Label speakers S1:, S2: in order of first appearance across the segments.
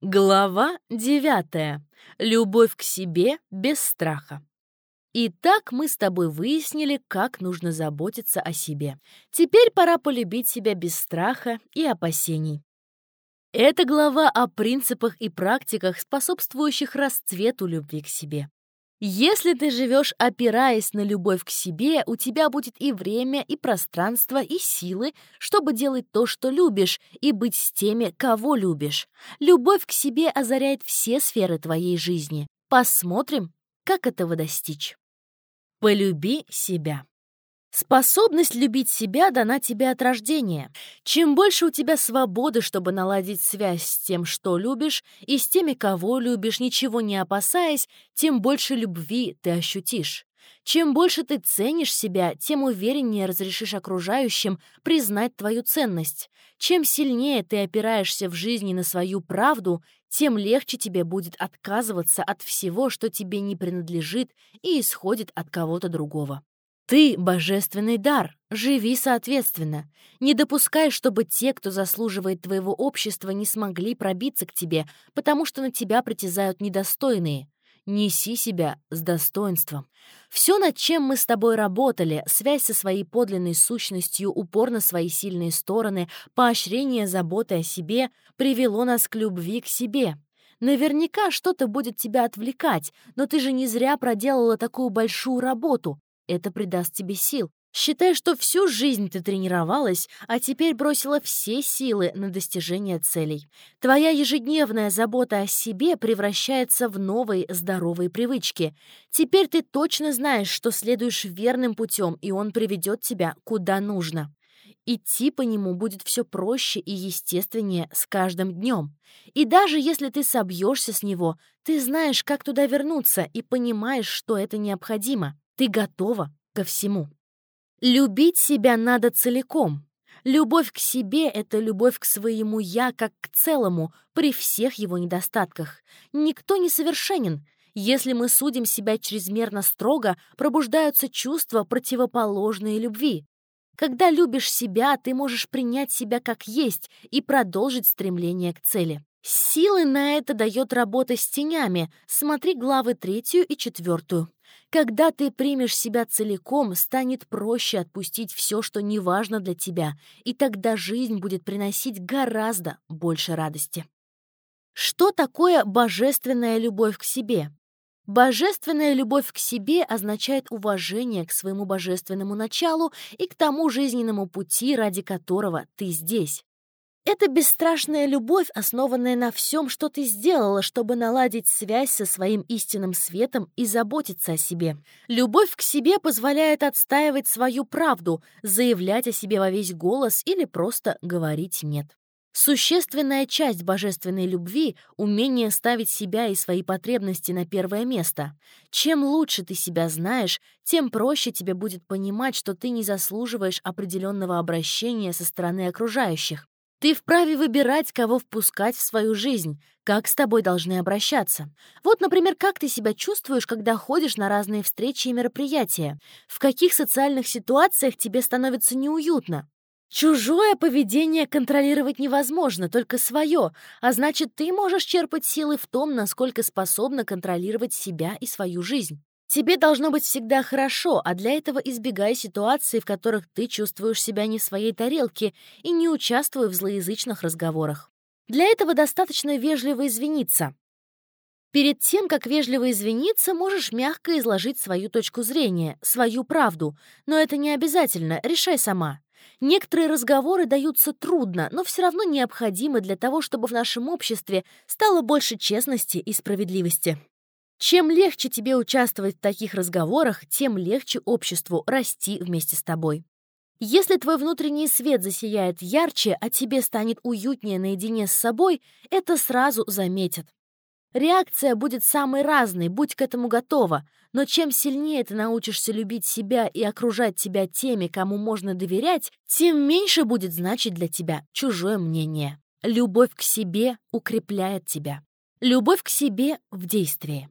S1: Глава 9. Любовь к себе без страха. Итак, мы с тобой выяснили, как нужно заботиться о себе. Теперь пора полюбить себя без страха и опасений. Это глава о принципах и практиках, способствующих расцвету любви к себе. Если ты живешь, опираясь на любовь к себе, у тебя будет и время, и пространство, и силы, чтобы делать то, что любишь, и быть с теми, кого любишь. Любовь к себе озаряет все сферы твоей жизни. Посмотрим, как этого достичь. Полюби себя. Способность любить себя дана тебе от рождения. Чем больше у тебя свободы, чтобы наладить связь с тем, что любишь, и с теми, кого любишь, ничего не опасаясь, тем больше любви ты ощутишь. Чем больше ты ценишь себя, тем увереннее разрешишь окружающим признать твою ценность. Чем сильнее ты опираешься в жизни на свою правду, тем легче тебе будет отказываться от всего, что тебе не принадлежит и исходит от кого-то другого. Ты — божественный дар, живи соответственно. Не допускай, чтобы те, кто заслуживает твоего общества, не смогли пробиться к тебе, потому что на тебя притязают недостойные. Неси себя с достоинством. Все, над чем мы с тобой работали, связь со своей подлинной сущностью, упор на свои сильные стороны, поощрение заботы о себе, привело нас к любви к себе. Наверняка что-то будет тебя отвлекать, но ты же не зря проделала такую большую работу. Это придаст тебе сил. Считай, что всю жизнь ты тренировалась, а теперь бросила все силы на достижение целей. Твоя ежедневная забота о себе превращается в новые здоровые привычки. Теперь ты точно знаешь, что следуешь верным путем, и он приведет тебя куда нужно. Идти по нему будет все проще и естественнее с каждым днем. И даже если ты собьешься с него, ты знаешь, как туда вернуться и понимаешь, что это необходимо. Ты готова ко всему. Любить себя надо целиком. Любовь к себе — это любовь к своему «я» как к целому, при всех его недостатках. Никто не совершенен. Если мы судим себя чрезмерно строго, пробуждаются чувства, противоположные любви. Когда любишь себя, ты можешь принять себя как есть и продолжить стремление к цели. Силы на это дает работа с тенями. Смотри главы третью и четвертую. Когда ты примешь себя целиком, станет проще отпустить все, что не важно для тебя, и тогда жизнь будет приносить гораздо больше радости. Что такое божественная любовь к себе? Божественная любовь к себе означает уважение к своему божественному началу и к тому жизненному пути, ради которого ты здесь. Это бесстрашная любовь, основанная на всем, что ты сделала, чтобы наладить связь со своим истинным светом и заботиться о себе. Любовь к себе позволяет отстаивать свою правду, заявлять о себе во весь голос или просто говорить «нет». Существенная часть божественной любви — умение ставить себя и свои потребности на первое место. Чем лучше ты себя знаешь, тем проще тебе будет понимать, что ты не заслуживаешь определенного обращения со стороны окружающих. Ты вправе выбирать, кого впускать в свою жизнь, как с тобой должны обращаться. Вот, например, как ты себя чувствуешь, когда ходишь на разные встречи и мероприятия? В каких социальных ситуациях тебе становится неуютно? Чужое поведение контролировать невозможно, только свое, а значит, ты можешь черпать силы в том, насколько способна контролировать себя и свою жизнь. Тебе должно быть всегда хорошо, а для этого избегай ситуаций, в которых ты чувствуешь себя не в своей тарелке и не участвуй в злоязычных разговорах. Для этого достаточно вежливо извиниться. Перед тем, как вежливо извиниться, можешь мягко изложить свою точку зрения, свою правду, но это не обязательно, решай сама. Некоторые разговоры даются трудно, но все равно необходимы для того, чтобы в нашем обществе стало больше честности и справедливости. Чем легче тебе участвовать в таких разговорах, тем легче обществу расти вместе с тобой. Если твой внутренний свет засияет ярче, а тебе станет уютнее наедине с собой, это сразу заметят. Реакция будет самой разной, будь к этому готова, но чем сильнее ты научишься любить себя и окружать себя теми, кому можно доверять, тем меньше будет значить для тебя чужое мнение. Любовь к себе укрепляет тебя. Любовь к себе в действии.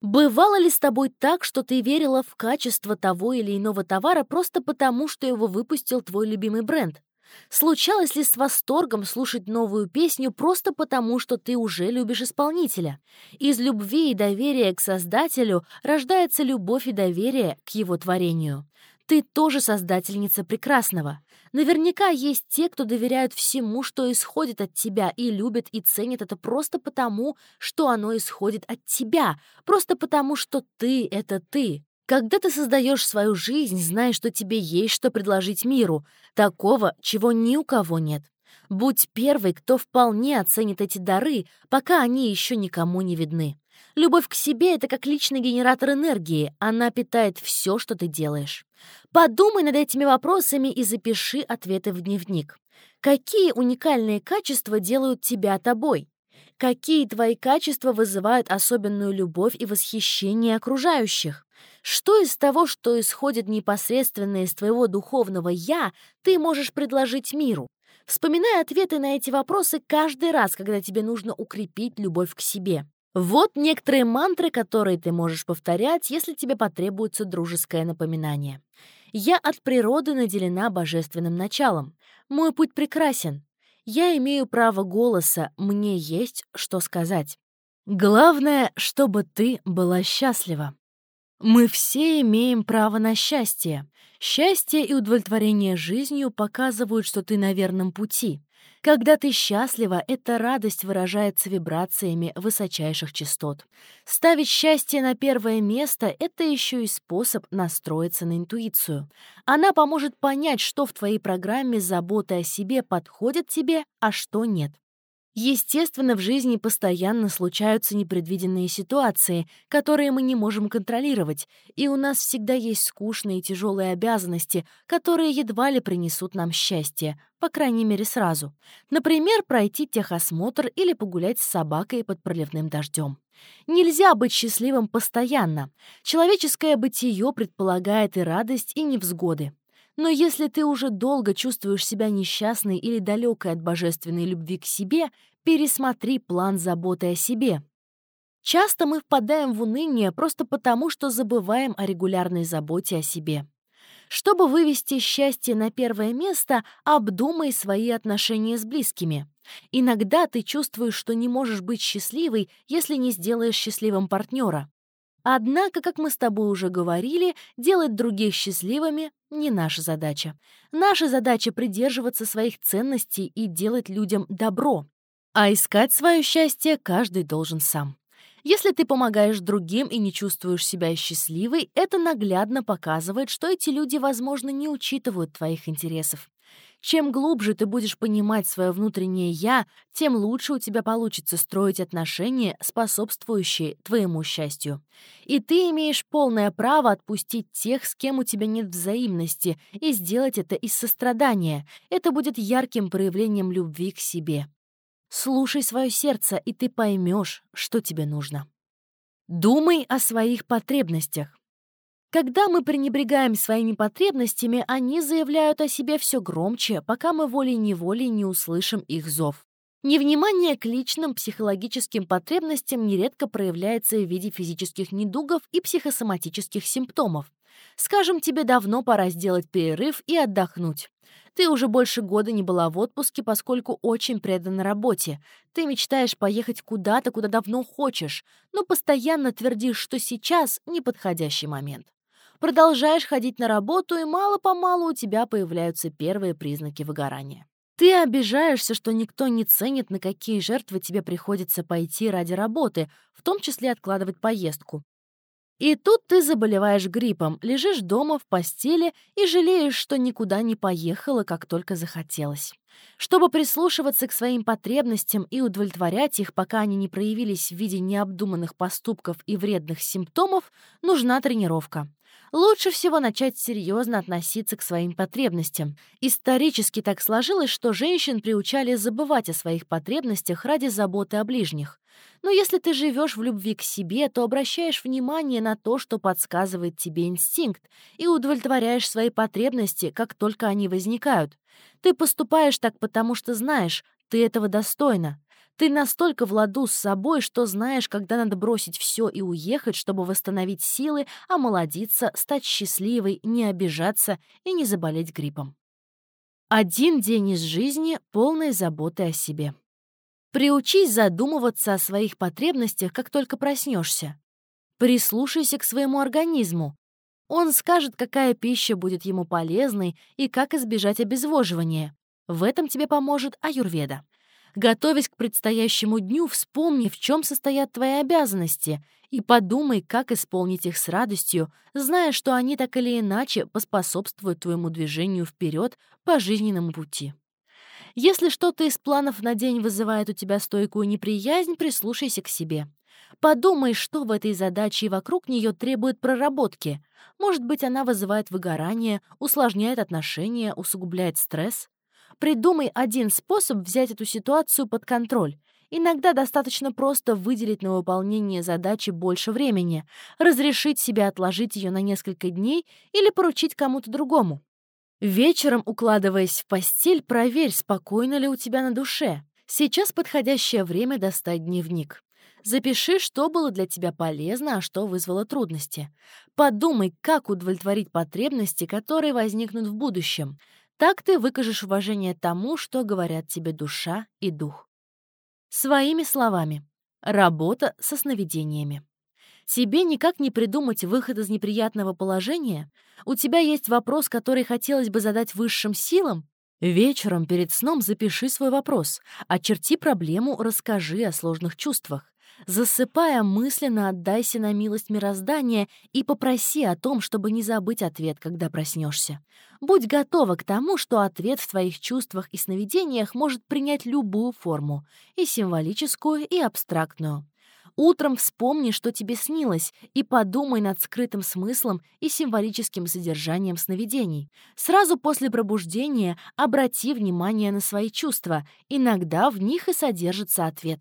S1: Бывало ли с тобой так, что ты верила в качество того или иного товара просто потому, что его выпустил твой любимый бренд? Случалось ли с восторгом слушать новую песню просто потому, что ты уже любишь исполнителя? Из любви и доверия к Создателю рождается любовь и доверие к его творению. Ты тоже создательница прекрасного. Наверняка есть те, кто доверяют всему, что исходит от тебя, и любят и ценят это просто потому, что оно исходит от тебя, просто потому, что ты — это ты. Когда ты создаешь свою жизнь, знай, что тебе есть что предложить миру, такого, чего ни у кого нет. Будь первой, кто вполне оценит эти дары, пока они еще никому не видны. Любовь к себе — это как личный генератор энергии, она питает все, что ты делаешь. Подумай над этими вопросами и запиши ответы в дневник. Какие уникальные качества делают тебя тобой? Какие твои качества вызывают особенную любовь и восхищение окружающих? Что из того, что исходит непосредственно из твоего духовного «я», ты можешь предложить миру? Вспоминай ответы на эти вопросы каждый раз, когда тебе нужно укрепить любовь к себе. Вот некоторые мантры, которые ты можешь повторять, если тебе потребуется дружеское напоминание. Я от природы наделена божественным началом. Мой путь прекрасен. Я имею право голоса, мне есть что сказать. Главное, чтобы ты была счастлива. Мы все имеем право на счастье. Счастье и удовлетворение жизнью показывают, что ты на верном пути. Когда ты счастлива, эта радость выражается вибрациями высочайших частот. Ставить счастье на первое место — это еще и способ настроиться на интуицию. Она поможет понять, что в твоей программе заботы о себе подходит тебе, а что нет. Естественно, в жизни постоянно случаются непредвиденные ситуации, которые мы не можем контролировать, и у нас всегда есть скучные и тяжелые обязанности, которые едва ли принесут нам счастье, по крайней мере сразу. Например, пройти техосмотр или погулять с собакой под проливным дождем. Нельзя быть счастливым постоянно. Человеческое бытие предполагает и радость, и невзгоды. Но если ты уже долго чувствуешь себя несчастной или далекой от божественной любви к себе, пересмотри план заботы о себе. Часто мы впадаем в уныние просто потому, что забываем о регулярной заботе о себе. Чтобы вывести счастье на первое место, обдумай свои отношения с близкими. Иногда ты чувствуешь, что не можешь быть счастливой, если не сделаешь счастливым партнера. Однако, как мы с тобой уже говорили, делать других счастливыми — не наша задача. Наша задача — придерживаться своих ценностей и делать людям добро. А искать свое счастье каждый должен сам. Если ты помогаешь другим и не чувствуешь себя счастливой, это наглядно показывает, что эти люди, возможно, не учитывают твоих интересов. Чем глубже ты будешь понимать свое внутреннее «я», тем лучше у тебя получится строить отношения, способствующие твоему счастью. И ты имеешь полное право отпустить тех, с кем у тебя нет взаимности, и сделать это из сострадания. Это будет ярким проявлением любви к себе. Слушай свое сердце, и ты поймешь, что тебе нужно. Думай о своих потребностях. Когда мы пренебрегаем своими потребностями, они заявляют о себе все громче, пока мы волей-неволей не услышим их зов. Невнимание к личным психологическим потребностям нередко проявляется в виде физических недугов и психосоматических симптомов. Скажем, тебе давно пора сделать перерыв и отдохнуть. Ты уже больше года не была в отпуске, поскольку очень предана работе. Ты мечтаешь поехать куда-то, куда давно хочешь, но постоянно твердишь, что сейчас неподходящий момент. Продолжаешь ходить на работу, и мало-помалу у тебя появляются первые признаки выгорания. Ты обижаешься, что никто не ценит, на какие жертвы тебе приходится пойти ради работы, в том числе откладывать поездку. И тут ты заболеваешь гриппом, лежишь дома в постели и жалеешь, что никуда не поехала, как только захотелось. Чтобы прислушиваться к своим потребностям и удовлетворять их, пока они не проявились в виде необдуманных поступков и вредных симптомов, нужна тренировка. Лучше всего начать серьезно относиться к своим потребностям. Исторически так сложилось, что женщин приучали забывать о своих потребностях ради заботы о ближних. Но если ты живешь в любви к себе, то обращаешь внимание на то, что подсказывает тебе инстинкт, и удовлетворяешь свои потребности, как только они возникают. Ты поступаешь так потому, что знаешь, ты этого достойна. Ты настолько в ладу с собой, что знаешь, когда надо бросить все и уехать, чтобы восстановить силы, омолодиться, стать счастливой, не обижаться и не заболеть гриппом. Один день из жизни полной заботы о себе. Приучись задумываться о своих потребностях, как только проснешься. Прислушайся к своему организму. Он скажет, какая пища будет ему полезной и как избежать обезвоживания. В этом тебе поможет аюрведа. Готовясь к предстоящему дню, вспомни, в чем состоят твои обязанности, и подумай, как исполнить их с радостью, зная, что они так или иначе поспособствуют твоему движению вперед по жизненному пути. Если что-то из планов на день вызывает у тебя стойкую неприязнь, прислушайся к себе. Подумай, что в этой задаче и вокруг нее требует проработки. Может быть, она вызывает выгорание, усложняет отношения, усугубляет стресс. Придумай один способ взять эту ситуацию под контроль. Иногда достаточно просто выделить на выполнение задачи больше времени, разрешить себе отложить ее на несколько дней или поручить кому-то другому. Вечером, укладываясь в постель, проверь, спокойно ли у тебя на душе. Сейчас подходящее время достать дневник. Запиши, что было для тебя полезно, а что вызвало трудности. Подумай, как удовлетворить потребности, которые возникнут в будущем. Так ты выкажешь уважение тому, что говорят тебе душа и дух. Своими словами. Работа со сновидениями. Тебе никак не придумать выход из неприятного положения? У тебя есть вопрос, который хотелось бы задать высшим силам? Вечером перед сном запиши свой вопрос, очерти проблему, расскажи о сложных чувствах. Засыпая, мысленно отдайся на милость мироздания и попроси о том, чтобы не забыть ответ, когда проснешься. Будь готова к тому, что ответ в твоих чувствах и сновидениях может принять любую форму, и символическую, и абстрактную. Утром вспомни, что тебе снилось, и подумай над скрытым смыслом и символическим содержанием сновидений. Сразу после пробуждения обрати внимание на свои чувства, иногда в них и содержится ответ.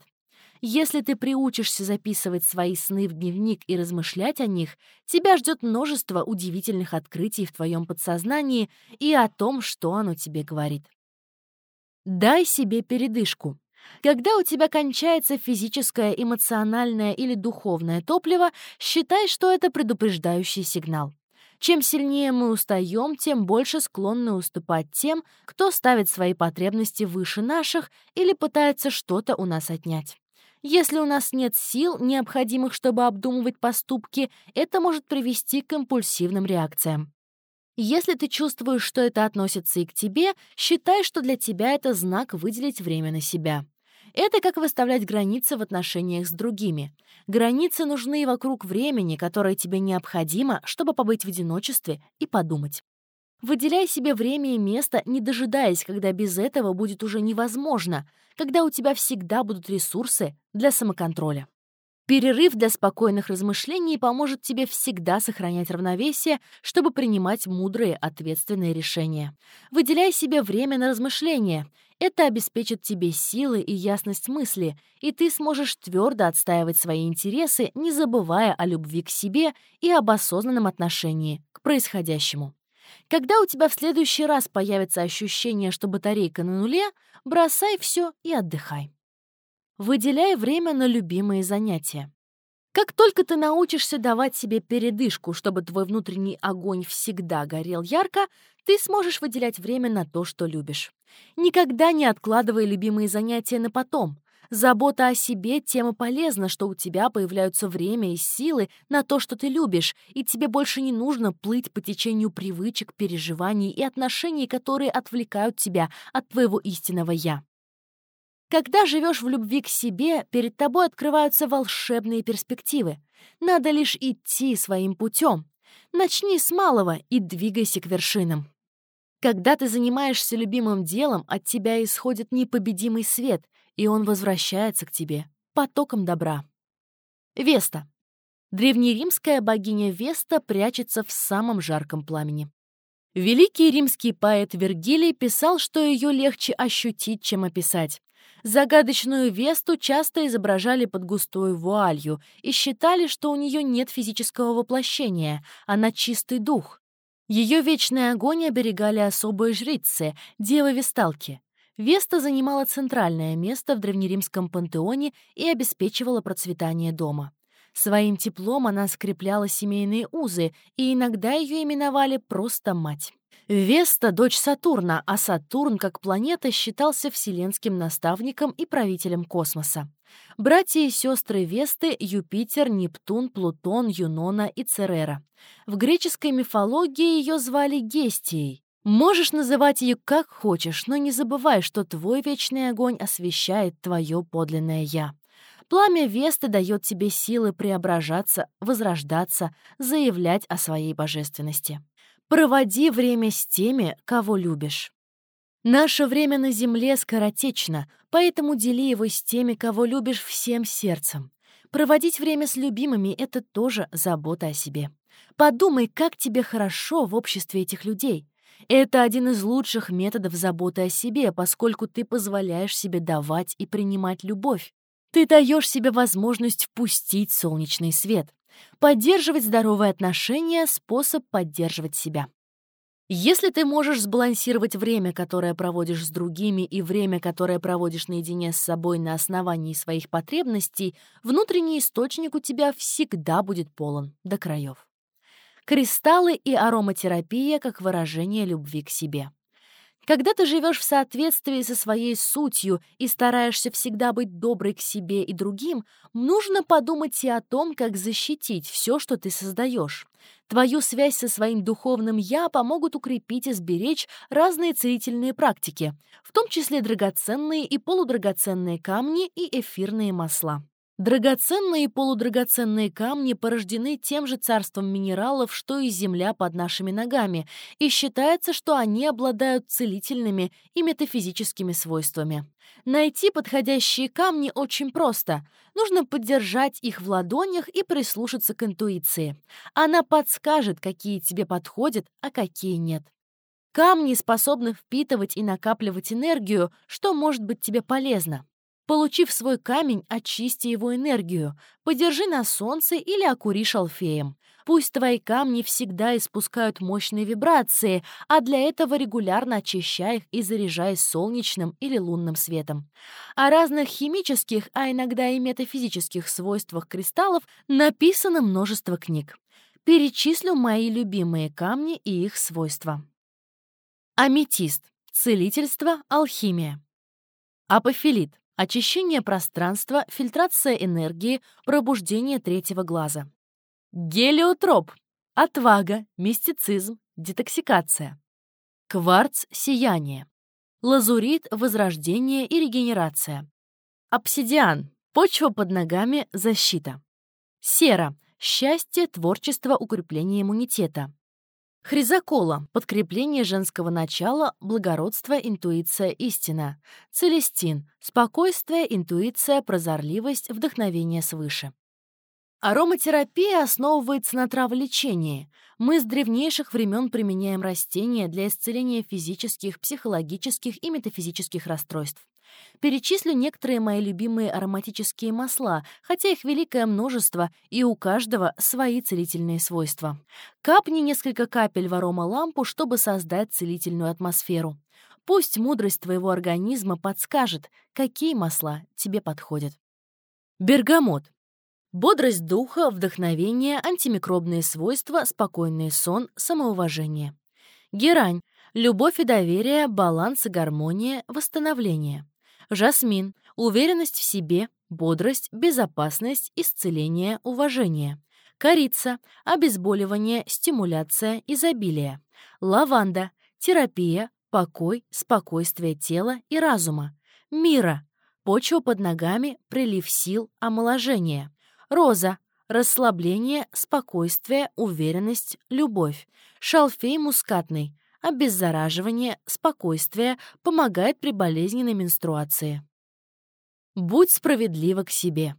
S1: Если ты приучишься записывать свои сны в дневник и размышлять о них, тебя ждет множество удивительных открытий в твоем подсознании и о том, что оно тебе говорит. Дай себе передышку. Когда у тебя кончается физическое, эмоциональное или духовное топливо, считай, что это предупреждающий сигнал. Чем сильнее мы устаем, тем больше склонны уступать тем, кто ставит свои потребности выше наших или пытается что-то у нас отнять. Если у нас нет сил, необходимых, чтобы обдумывать поступки, это может привести к импульсивным реакциям. Если ты чувствуешь, что это относится и к тебе, считай, что для тебя это знак выделить время на себя. Это как выставлять границы в отношениях с другими. Границы нужны вокруг времени, которое тебе необходимо, чтобы побыть в одиночестве и подумать. Выделяй себе время и место, не дожидаясь, когда без этого будет уже невозможно, когда у тебя всегда будут ресурсы для самоконтроля. Перерыв для спокойных размышлений поможет тебе всегда сохранять равновесие, чтобы принимать мудрые, ответственные решения. Выделяй себе время на размышления. Это обеспечит тебе силы и ясность мысли, и ты сможешь твердо отстаивать свои интересы, не забывая о любви к себе и об осознанном отношении к происходящему. Когда у тебя в следующий раз появится ощущение, что батарейка на нуле, бросай все и отдыхай. Выделяй время на любимые занятия. Как только ты научишься давать себе передышку, чтобы твой внутренний огонь всегда горел ярко, ты сможешь выделять время на то, что любишь. Никогда не откладывай любимые занятия на потом. Забота о себе тем и полезна, что у тебя появляются время и силы на то, что ты любишь, и тебе больше не нужно плыть по течению привычек, переживаний и отношений, которые отвлекают тебя от твоего истинного «я». Когда живешь в любви к себе, перед тобой открываются волшебные перспективы. Надо лишь идти своим путем. Начни с малого и двигайся к вершинам. Когда ты занимаешься любимым делом, от тебя исходит непобедимый свет, и он возвращается к тебе потоком добра. Веста. Древнеримская богиня Веста прячется в самом жарком пламени. Великий римский поэт Вергилий писал, что ее легче ощутить, чем описать. Загадочную Весту часто изображали под густой вуалью и считали, что у нее нет физического воплощения, она чистый дух. Ее вечный огонь оберегали особые жрицы, девы-весталки. Веста занимала центральное место в древнеримском пантеоне и обеспечивала процветание дома. Своим теплом она скрепляла семейные узы, и иногда ее именовали просто «мать». Веста — дочь Сатурна, а Сатурн, как планета, считался вселенским наставником и правителем космоса. Братья и сестры Весты — Юпитер, Нептун, Плутон, Юнона и Церера. В греческой мифологии ее звали Гестией. Можешь называть ее как хочешь, но не забывай, что твой вечный огонь освещает твое подлинное «я». Пламя Весты дает тебе силы преображаться, возрождаться, заявлять о своей божественности. Проводи время с теми, кого любишь. Наше время на Земле скоротечно, поэтому дели его с теми, кого любишь всем сердцем. Проводить время с любимыми — это тоже забота о себе. Подумай, как тебе хорошо в обществе этих людей. Это один из лучших методов заботы о себе, поскольку ты позволяешь себе давать и принимать любовь. Ты даешь себе возможность впустить солнечный свет. Поддерживать здоровые отношения — способ поддерживать себя. Если ты можешь сбалансировать время, которое проводишь с другими, и время, которое проводишь наедине с собой на основании своих потребностей, внутренний источник у тебя всегда будет полон до краев. Кристаллы и ароматерапия как выражение любви к себе. Когда ты живешь в соответствии со своей сутью и стараешься всегда быть доброй к себе и другим, нужно подумать и о том, как защитить все, что ты создаешь. Твою связь со своим духовным «я» помогут укрепить и сберечь разные целительные практики, в том числе драгоценные и полудрагоценные камни и эфирные масла. Драгоценные и полудрагоценные камни порождены тем же царством минералов, что и земля под нашими ногами, и считается, что они обладают целительными и метафизическими свойствами. Найти подходящие камни очень просто. Нужно поддержать их в ладонях и прислушаться к интуиции. Она подскажет, какие тебе подходят, а какие нет. Камни способны впитывать и накапливать энергию, что может быть тебе полезно. Получив свой камень, очисти его энергию, подержи на солнце или окури шалфеем. Пусть твои камни всегда испускают мощные вибрации, а для этого регулярно очищай их и заряжай солнечным или лунным светом. О разных химических, а иногда и метафизических свойствах кристаллов написано множество книг. Перечислю мои любимые камни и их свойства. Аметист. Целительство, алхимия. Апофилит очищение пространства, фильтрация энергии, пробуждение третьего глаза. Гелиотроп — отвага, мистицизм, детоксикация. Кварц — сияние. Лазурит — возрождение и регенерация. Обсидиан — почва под ногами, защита. Сера — счастье, творчество, укрепление иммунитета. Хризакола — подкрепление женского начала, благородство, интуиция, истина. Целестин — спокойствие, интуиция, прозорливость, вдохновение свыше. Ароматерапия основывается на траволечении. Мы с древнейших времен применяем растения для исцеления физических, психологических и метафизических расстройств. Перечислю некоторые мои любимые ароматические масла, хотя их великое множество, и у каждого свои целительные свойства. Капни несколько капель в аромалампу, чтобы создать целительную атмосферу. Пусть мудрость твоего организма подскажет, какие масла тебе подходят. Бергамот. Бодрость духа, вдохновение, антимикробные свойства, спокойный сон, самоуважение. Герань. Любовь и доверие, баланс и гармония, восстановление. Жасмин — уверенность в себе, бодрость, безопасность, исцеление, уважение. Корица — обезболивание, стимуляция, изобилие. Лаванда — терапия, покой, спокойствие тела и разума. Мира — почва под ногами, прилив сил, омоложение. Роза — расслабление, спокойствие, уверенность, любовь. Шалфей мускатный обеззараживание, спокойствие, помогает при болезненной менструации. Будь справедлива к себе.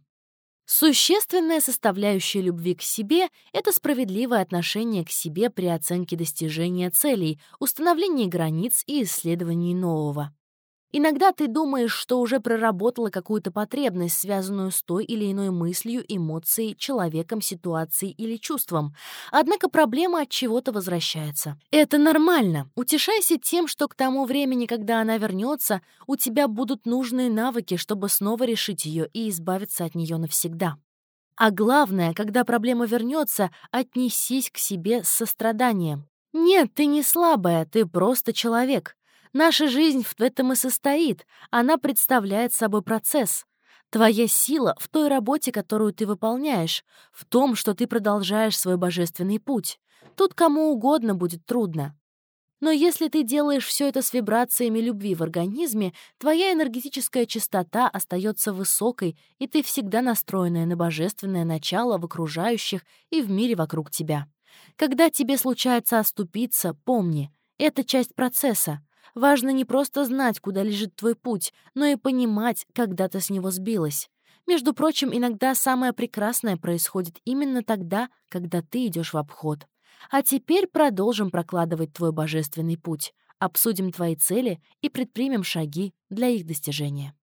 S1: Существенная составляющая любви к себе — это справедливое отношение к себе при оценке достижения целей, установлении границ и исследовании нового. Иногда ты думаешь, что уже проработала какую-то потребность, связанную с той или иной мыслью, эмоцией, человеком, ситуацией или чувством. Однако проблема от чего-то возвращается. Это нормально. Утешайся тем, что к тому времени, когда она вернется, у тебя будут нужные навыки, чтобы снова решить ее и избавиться от нее навсегда. А главное, когда проблема вернется, отнесись к себе с состраданием. Нет, ты не слабая, ты просто человек. Наша жизнь в этом и состоит. Она представляет собой процесс. Твоя сила в той работе, которую ты выполняешь, в том, что ты продолжаешь свой божественный путь. Тут кому угодно будет трудно. Но если ты делаешь все это с вибрациями любви в организме, твоя энергетическая частота остается высокой, и ты всегда настроенная на божественное начало в окружающих и в мире вокруг тебя. Когда тебе случается оступиться, помни, это часть процесса. Важно не просто знать, куда лежит твой путь, но и понимать, когда ты с него сбилась. Между прочим, иногда самое прекрасное происходит именно тогда, когда ты идешь в обход. А теперь продолжим прокладывать твой божественный путь, обсудим твои цели и предпримем шаги для их достижения.